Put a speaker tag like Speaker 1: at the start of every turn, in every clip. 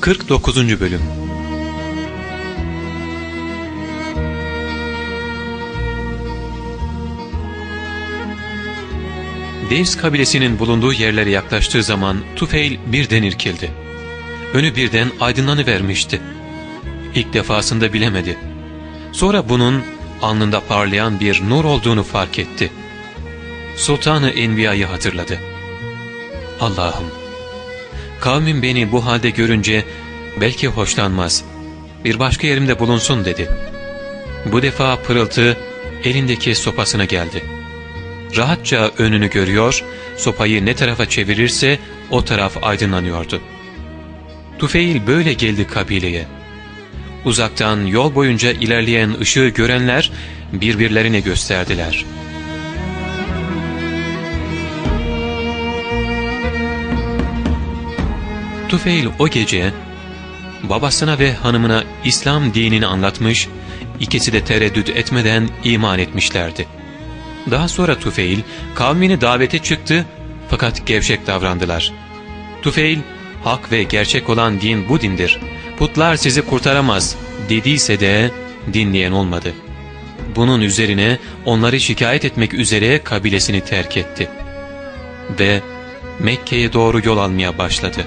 Speaker 1: 49. Bölüm Devs kabilesinin bulunduğu yerlere yaklaştığı zaman Tufeil birden irkildi. Önü birden aydınlanıvermişti. İlk defasında bilemedi. Sonra bunun alnında parlayan bir nur olduğunu fark etti. Sultanı Enbiya'yı hatırladı. Allah'ım, kavmim beni bu halde görünce belki hoşlanmaz, bir başka yerimde bulunsun dedi. Bu defa pırıltı elindeki sopasına geldi. Rahatça önünü görüyor, sopayı ne tarafa çevirirse o taraf aydınlanıyordu. Tufeil böyle geldi kabileye. Uzaktan yol boyunca ilerleyen ışığı görenler birbirlerine gösterdiler. Tufeil o gece babasına ve hanımına İslam dinini anlatmış, ikisi de tereddüt etmeden iman etmişlerdi. Daha sonra Tufeil kavmini davete çıktı fakat gevşek davrandılar. Tufeil, hak ve gerçek olan din bu dindir, putlar sizi kurtaramaz dediyse de dinleyen olmadı. Bunun üzerine onları şikayet etmek üzere kabilesini terk etti. Ve Mekke'ye doğru yol almaya başladı.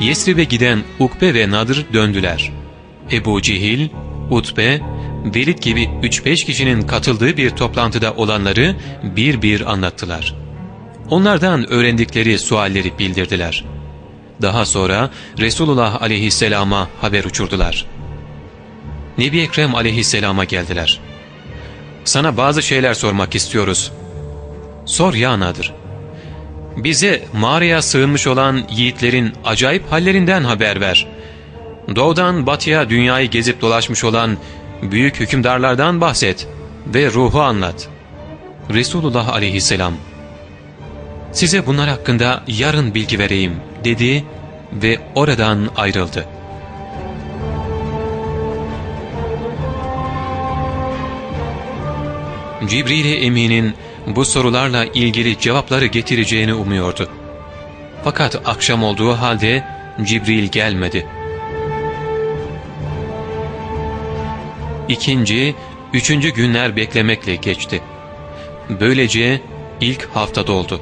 Speaker 1: Yesrib'e giden Ukbe ve Nadır döndüler. Ebu Cehil, Utbe, Velid gibi 3-5 kişinin katıldığı bir toplantıda olanları bir bir anlattılar. Onlardan öğrendikleri sualleri bildirdiler. Daha sonra Resulullah aleyhisselama haber uçurdular. Nebi Ekrem aleyhisselama geldiler. ''Sana bazı şeyler sormak istiyoruz.'' ''Sor ya Nadır.'' Bize mağaraya sığınmış olan yiğitlerin acayip hallerinden haber ver. Doğudan batıya dünyayı gezip dolaşmış olan büyük hükümdarlardan bahset ve ruhu anlat. Resulullah aleyhisselam size bunlar hakkında yarın bilgi vereyim dedi ve oradan ayrıldı. Cibril Emin'in bu sorularla ilgili cevapları getireceğini umuyordu. Fakat akşam olduğu halde Cibril gelmedi. İkinci, üçüncü günler beklemekle geçti. Böylece ilk hafta doldu.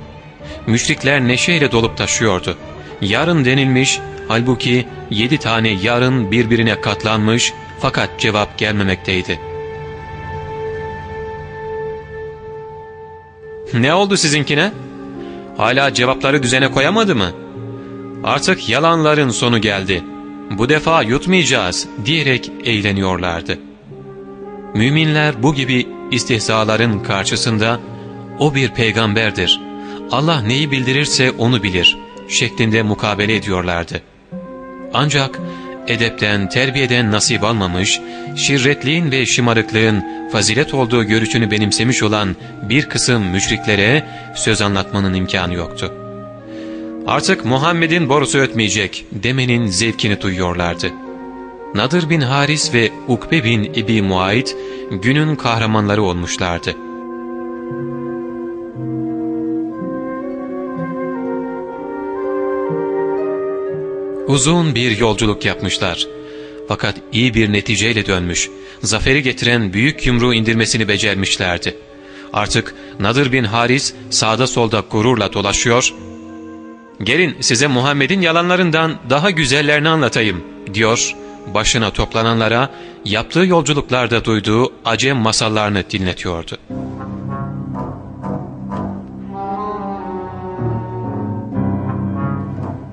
Speaker 1: Müşrikler neşeyle dolup taşıyordu. Yarın denilmiş, halbuki yedi tane yarın birbirine katlanmış fakat cevap gelmemekteydi. Ne oldu sizinkine? Hala cevapları düzene koyamadı mı? Artık yalanların sonu geldi. Bu defa yutmayacağız diyerek eğleniyorlardı. Müminler bu gibi istihzaların karşısında o bir peygamberdir. Allah neyi bildirirse onu bilir şeklinde mukabele ediyorlardı. Ancak edepten, terbiyeden nasip almamış, şirretliğin ve şımarıklığın fazilet olduğu görüşünü benimsemiş olan bir kısım müşriklere söz anlatmanın imkanı yoktu. Artık Muhammed'in borusu ötmeyecek demenin zevkini duyuyorlardı. Nadir bin Haris ve Ukbe bin İbi Muayit günün kahramanları olmuşlardı. Uzun bir yolculuk yapmışlar. Fakat iyi bir neticeyle dönmüş, zaferi getiren büyük yumruğu indirmesini becermişlerdi. Artık Nadir bin Haris sağda solda gururla dolaşıyor, ''Gelin size Muhammed'in yalanlarından daha güzellerini anlatayım.'' diyor, başına toplananlara yaptığı yolculuklarda duyduğu acem masallarını dinletiyordu.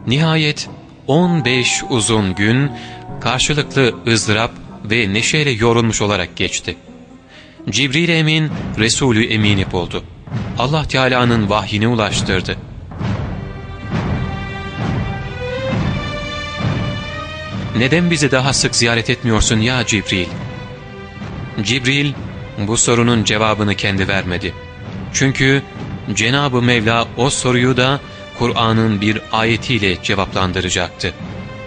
Speaker 1: Nihayet 15 uzun gün karşılıklı ızdırap ve neşeyle yorulmuş olarak geçti. Cibril Emin Resulü Emin'i buldu. Allah Teala'nın vahyini ulaştırdı. Neden bizi daha sık ziyaret etmiyorsun ya Cibril? Cibril bu sorunun cevabını kendi vermedi. Çünkü Cenab-ı Mevla o soruyu da Kur'an'ın bir ayetiyle cevaplandıracaktı.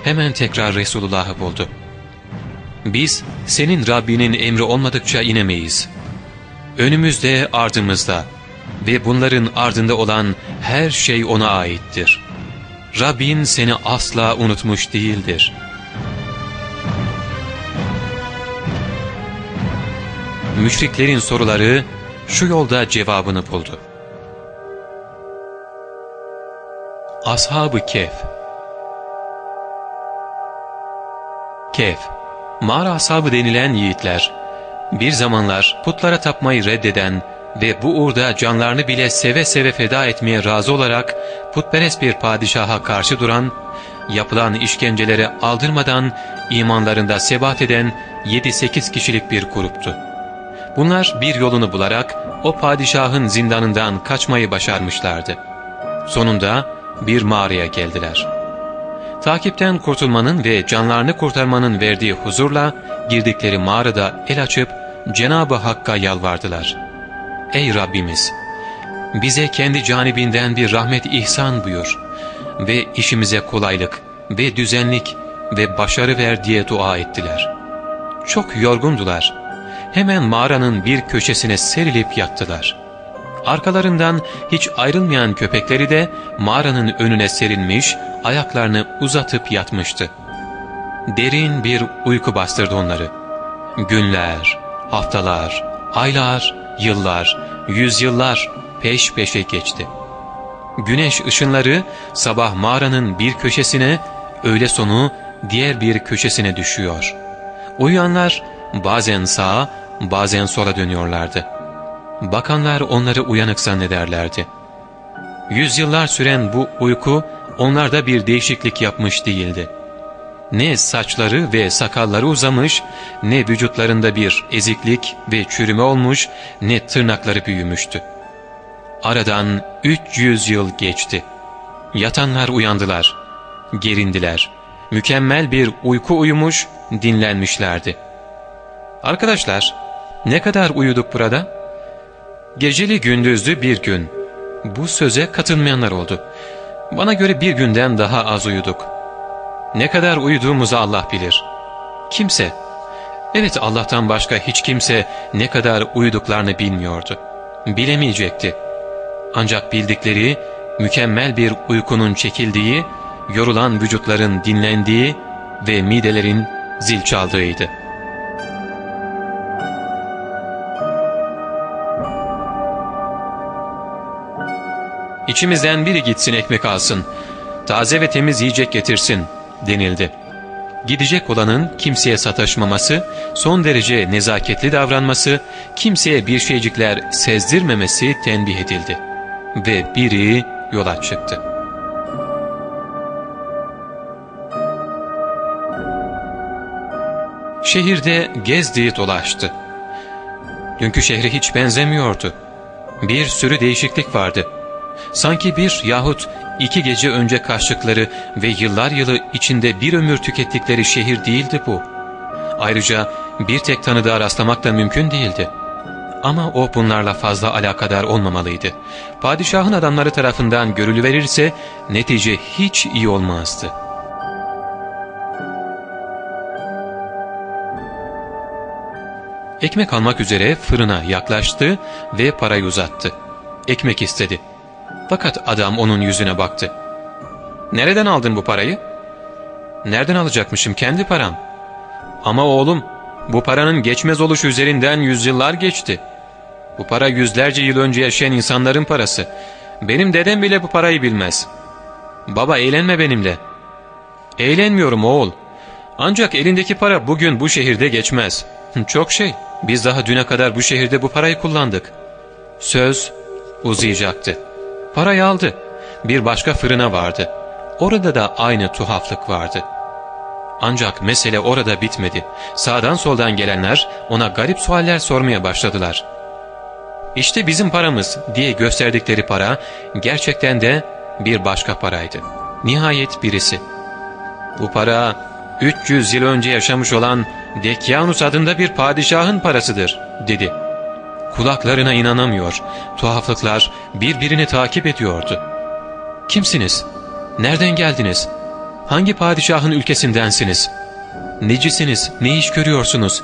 Speaker 1: Hemen tekrar Resulullah'ı buldu. Biz senin Rabbinin emri olmadıkça inemeyiz. önümüzde ardımızda ve bunların ardında olan her şey O'na aittir. Rabbin seni asla unutmuş değildir. Müşriklerin soruları şu yolda cevabını buldu. Ashab-ı Kehf Kehf, mağara ashabı denilen yiğitler, bir zamanlar putlara tapmayı reddeden ve bu uğurda canlarını bile seve seve feda etmeye razı olarak putperest bir padişaha karşı duran, yapılan işkencelere aldırmadan imanlarında sebat eden 7-8 kişilik bir gruptu. Bunlar bir yolunu bularak o padişahın zindanından kaçmayı başarmışlardı. Sonunda bir mağaraya geldiler. Takipten kurtulmanın ve canlarını kurtarmanın verdiği huzurla girdikleri mağarada el açıp Cenab-ı Hakk'a yalvardılar. Ey Rabbimiz! Bize kendi canibinden bir rahmet ihsan buyur ve işimize kolaylık ve düzenlik ve başarı ver diye dua ettiler. Çok yorgundular. Hemen mağaranın bir köşesine serilip yattılar. Arkalarından hiç ayrılmayan köpekleri de mağaranın önüne serilmiş, ayaklarını uzatıp yatmıştı. Derin bir uyku bastırdı onları. Günler, haftalar, aylar, yıllar, yüzyıllar peş peşe geçti. Güneş ışınları sabah mağaranın bir köşesine, öğle sonu diğer bir köşesine düşüyor. Uyuyanlar bazen sağa, bazen sola dönüyorlardı. Bakanlar onları uyanık zannederlerdi. Yüzyıllar süren bu uyku onlarda bir değişiklik yapmış değildi. Ne saçları ve sakalları uzamış, ne vücutlarında bir eziklik ve çürüme olmuş, ne tırnakları büyümüştü. Aradan 300 yıl geçti. Yatanlar uyandılar, gerindiler. Mükemmel bir uyku uyumuş, dinlenmişlerdi. Arkadaşlar, ne kadar uyuduk burada? Geceli gündüzlü bir gün. Bu söze katılmayanlar oldu. Bana göre bir günden daha az uyuduk. Ne kadar uyuduğumuzu Allah bilir. Kimse, evet Allah'tan başka hiç kimse ne kadar uyuduklarını bilmiyordu. Bilemeyecekti. Ancak bildikleri mükemmel bir uykunun çekildiği, yorulan vücutların dinlendiği ve midelerin zil çaldığıydı. İçimizden biri gitsin ekmek alsın, taze ve temiz yiyecek getirsin denildi. Gidecek olanın kimseye sataşmaması, son derece nezaketli davranması, kimseye bir şeycikler sezdirmemesi tembih edildi. Ve biri yola çıktı. Şehirde gezdiği dolaştı. Dünkü şehre hiç benzemiyordu. Bir sürü değişiklik vardı. Sanki bir yahut iki gece önce kaçtıkları ve yıllar yılı içinde bir ömür tükettikleri şehir değildi bu. Ayrıca bir tek tanıdığa rastlamak da mümkün değildi. Ama o bunlarla fazla alakadar olmamalıydı. Padişahın adamları tarafından görülüverirse netice hiç iyi olmazdı. Ekmek almak üzere fırına yaklaştı ve parayı uzattı. Ekmek istedi. Fakat adam onun yüzüne baktı. ''Nereden aldın bu parayı?'' ''Nereden alacakmışım kendi param.'' ''Ama oğlum bu paranın geçmez oluşu üzerinden yüzyıllar geçti. Bu para yüzlerce yıl önce yaşayan insanların parası. Benim dedem bile bu parayı bilmez. Baba eğlenme benimle.'' ''Eğlenmiyorum oğul. Ancak elindeki para bugün bu şehirde geçmez. Çok şey. Biz daha düne kadar bu şehirde bu parayı kullandık.'' Söz uzayacaktı. Parayı aldı. Bir başka fırına vardı. Orada da aynı tuhaflık vardı. Ancak mesele orada bitmedi. Sağdan soldan gelenler ona garip sualler sormaya başladılar. İşte bizim paramız diye gösterdikleri para gerçekten de bir başka paraydı. Nihayet birisi. Bu para 300 yıl önce yaşamış olan Dekyanus adında bir padişahın parasıdır dedi. Kulaklarına inanamıyor. Tuhaflıklar birbirini takip ediyordu. ''Kimsiniz? Nereden geldiniz? Hangi padişahın ülkesindensiniz? Necisiniz? Ne iş görüyorsunuz?''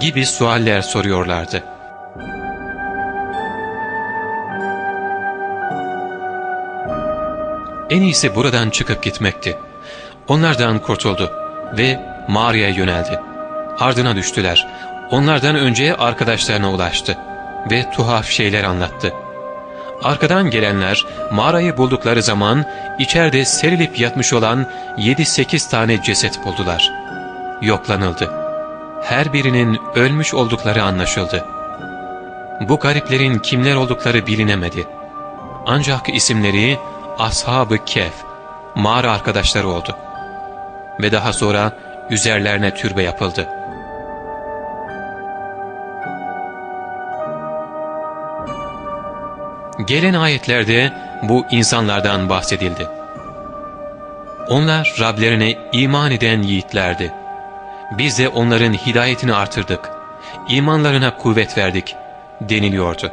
Speaker 1: gibi sualler soruyorlardı. En iyisi buradan çıkıp gitmekti. Onlardan kurtuldu ve mağaraya yöneldi. Ardına düştüler. Onlardan önce arkadaşlarına ulaştı ve tuhaf şeyler anlattı. Arkadan gelenler mağarayı buldukları zaman içeride serilip yatmış olan 7-8 tane ceset buldular. Yoklanıldı. Her birinin ölmüş oldukları anlaşıldı. Bu gariplerin kimler oldukları bilinemedi. Ancak isimleri Ashab-ı Kehf, mağara arkadaşları oldu. Ve daha sonra üzerlerine türbe yapıldı. Gelen ayetlerde bu insanlardan bahsedildi. Onlar Rablerine iman eden yiğitlerdi. Biz de onların hidayetini artırdık. İmanlarına kuvvet verdik deniliyordu.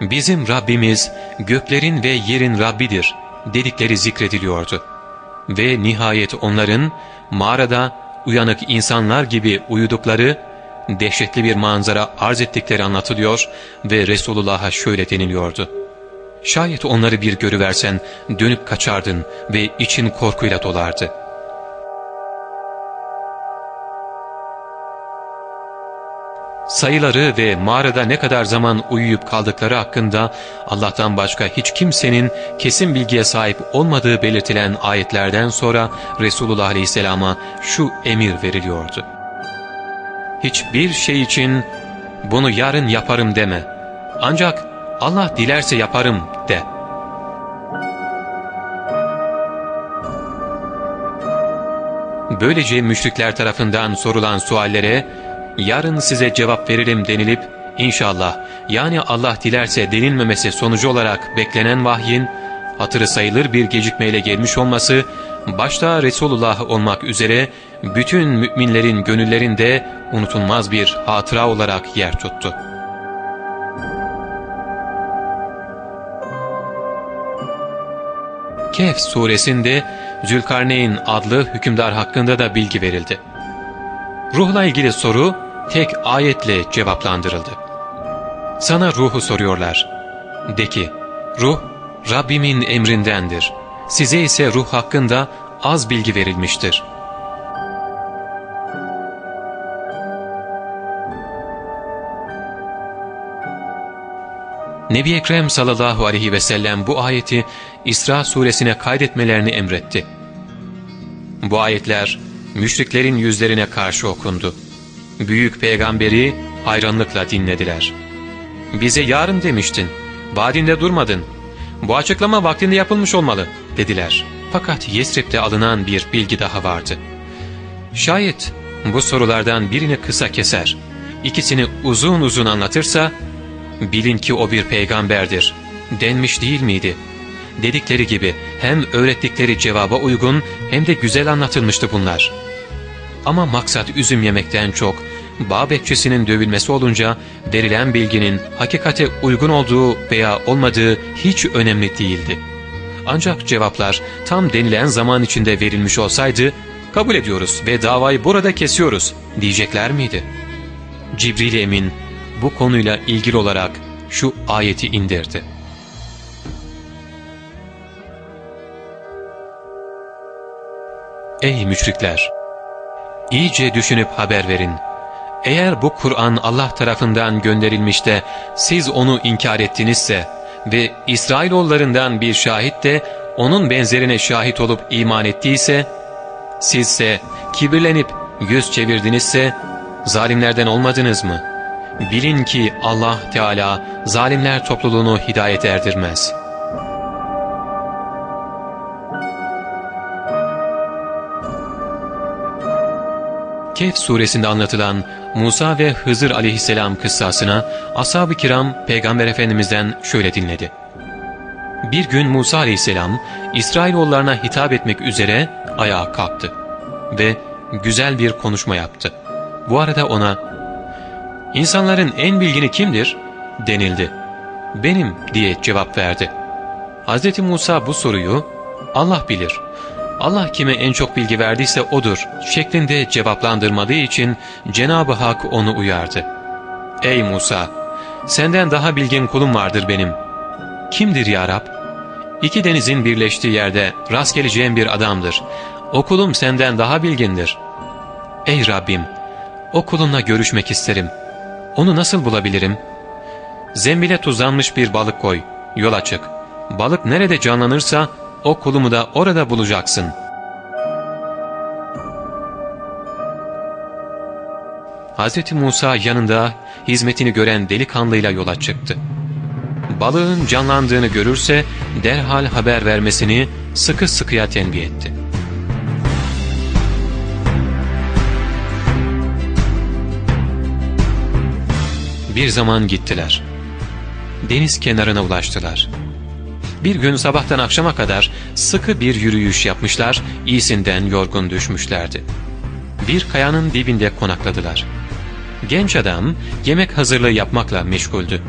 Speaker 1: Bizim Rabbimiz göklerin ve yerin Rabbidir dedikleri zikrediliyordu. Ve nihayet onların mağarada uyanık insanlar gibi uyudukları dehşetli bir manzara arz ettikleri anlatılıyor ve Resulullah'a şöyle deniliyordu. Şayet onları bir görüversen dönüp kaçardın ve için korkuyla dolardı. Sayıları ve mağarada ne kadar zaman uyuyup kaldıkları hakkında Allah'tan başka hiç kimsenin kesin bilgiye sahip olmadığı belirtilen ayetlerden sonra Resulullah Aleyhisselam'a şu emir veriliyordu hiçbir şey için bunu yarın yaparım deme. Ancak Allah dilerse yaparım de. Böylece müşrikler tarafından sorulan suallere yarın size cevap veririm denilip inşallah yani Allah dilerse denilmemesi sonucu olarak beklenen vahyin hatırı sayılır bir gecikmeyle gelmiş olması başta Resulullah olmak üzere bütün müminlerin gönüllerinde unutulmaz bir hatıra olarak yer tuttu. Kehf suresinde Zülkarneyn adlı hükümdar hakkında da bilgi verildi. Ruhla ilgili soru tek ayetle cevaplandırıldı. Sana ruhu soruyorlar. De ki, ruh Rabbimin emrindendir. Size ise ruh hakkında az bilgi verilmiştir. Nebi Ekrem sallallahu aleyhi ve sellem bu ayeti İsra suresine kaydetmelerini emretti. Bu ayetler müşriklerin yüzlerine karşı okundu. Büyük peygamberi hayranlıkla dinlediler. Bize yarın demiştin, vaadinde durmadın. Bu açıklama vaktinde yapılmış olmalı dediler. Fakat Yesrib'de alınan bir bilgi daha vardı. Şayet bu sorulardan birini kısa keser, ikisini uzun uzun anlatırsa bilin ki o bir peygamberdir denmiş değil miydi? Dedikleri gibi hem öğrettikleri cevaba uygun hem de güzel anlatılmıştı bunlar. Ama maksat üzüm yemekten çok bağ bekçisinin dövülmesi olunca verilen bilginin hakikate uygun olduğu veya olmadığı hiç önemli değildi. Ancak cevaplar tam denilen zaman içinde verilmiş olsaydı kabul ediyoruz ve davayı burada kesiyoruz diyecekler miydi? Cibril Emin bu konuyla ilgili olarak şu ayeti indirdi. Ey müşrikler! İyice düşünüp haber verin. Eğer bu Kur'an Allah tarafından gönderilmiş de siz onu inkar ettinizse ve İsrailoğullarından bir şahit de onun benzerine şahit olup iman ettiyse, sizse kibirlenip yüz çevirdinizse zalimlerden olmadınız mı?'' Bilin ki Allah Teala zalimler topluluğunu hidayet erdirmez. Kehf suresinde anlatılan Musa ve Hızır aleyhisselam kıssasına ashab-ı kiram Peygamber Efendimiz'den şöyle dinledi. Bir gün Musa aleyhisselam İsrailoğullarına hitap etmek üzere ayağa kalktı ve güzel bir konuşma yaptı. Bu arada ona İnsanların en bilgini kimdir? denildi. Benim diye cevap verdi. Hz. Musa bu soruyu Allah bilir. Allah kime en çok bilgi verdiyse odur şeklinde cevaplandırmadığı için Cenab-ı Hak onu uyardı. Ey Musa! Senden daha bilgin kulum vardır benim. Kimdir ya Rab? İki denizin birleştiği yerde rast geleceğim bir adamdır. Okulum senden daha bilgindir. Ey Rabbim! O kulunla görüşmek isterim. Onu nasıl bulabilirim? Zembile tuzlanmış bir balık koy. Yola çık. Balık nerede canlanırsa o kulumu da orada bulacaksın. Hz. Musa yanında hizmetini gören delikanlıyla yola çıktı. Balığın canlandığını görürse derhal haber vermesini sıkı sıkıya tembih etti. Bir zaman gittiler. Deniz kenarına ulaştılar. Bir gün sabahtan akşama kadar sıkı bir yürüyüş yapmışlar, iyisinden yorgun düşmüşlerdi. Bir kayanın dibinde konakladılar. Genç adam yemek hazırlığı yapmakla meşguldü.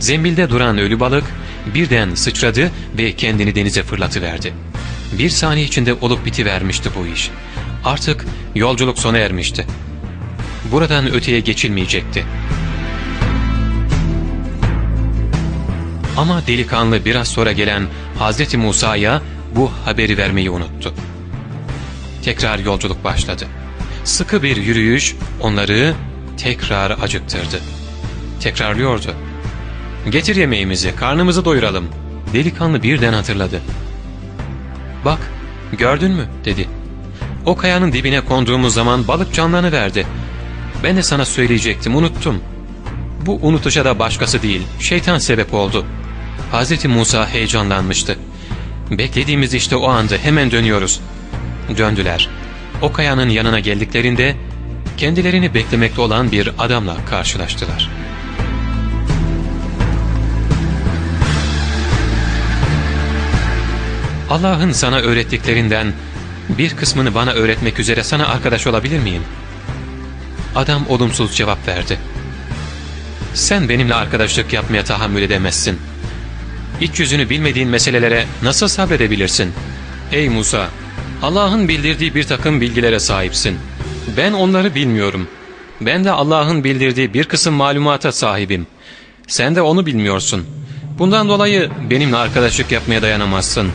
Speaker 1: Zembilde duran ölü balık birden sıçradı ve kendini denize fırlatıverdi. Bir saniye içinde olup bitivermişti bu iş. Artık yolculuk sona ermişti. Buradan öteye geçilmeyecekti. Ama delikanlı biraz sonra gelen Hazreti Musa'ya bu haberi vermeyi unuttu. Tekrar yolculuk başladı. Sıkı bir yürüyüş onları tekrar acıktırdı. Tekrarlıyordu. ''Getir yemeğimizi, karnımızı doyuralım.'' Delikanlı birden hatırladı. ''Bak, gördün mü?'' dedi. ''O kayanın dibine konduğumuz zaman balık canlanıverdi. Ben de sana söyleyecektim, unuttum. Bu unutuşa da başkası değil, şeytan sebep oldu.'' Hz. Musa heyecanlanmıştı. ''Beklediğimiz işte o andı, hemen dönüyoruz.'' Döndüler. O kayanın yanına geldiklerinde kendilerini beklemekte olan bir adamla karşılaştılar. Allah'ın sana öğrettiklerinden bir kısmını bana öğretmek üzere sana arkadaş olabilir miyim? Adam olumsuz cevap verdi. Sen benimle arkadaşlık yapmaya tahammül edemezsin. İç yüzünü bilmediğin meselelere nasıl sabredebilirsin? Ey Musa! Allah'ın bildirdiği bir takım bilgilere sahipsin. Ben onları bilmiyorum. Ben de Allah'ın bildirdiği bir kısım malumata sahibim. Sen de onu bilmiyorsun. Bundan dolayı benimle arkadaşlık yapmaya dayanamazsın.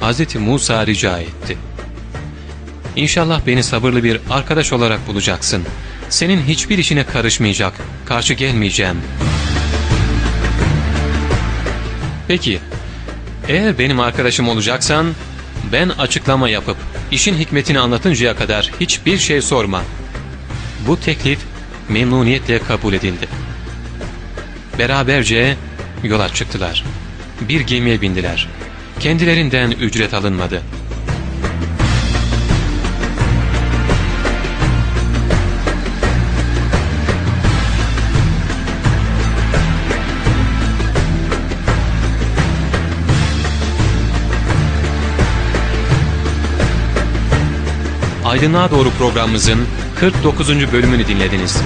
Speaker 1: Hz. Musa rica etti. İnşallah beni sabırlı bir arkadaş olarak bulacaksın. Senin hiçbir işine karışmayacak, karşı gelmeyeceğim. Peki, eğer benim arkadaşım olacaksan ben açıklama yapıp işin hikmetini anlatıncaya kadar hiçbir şey sorma. Bu teklif memnuniyetle kabul edildi. Beraberce yola çıktılar. Bir gemiye bindiler. Kendilerinden ücret alınmadı. Aydınlığa Doğru programımızın 49. bölümünü dinlediniz.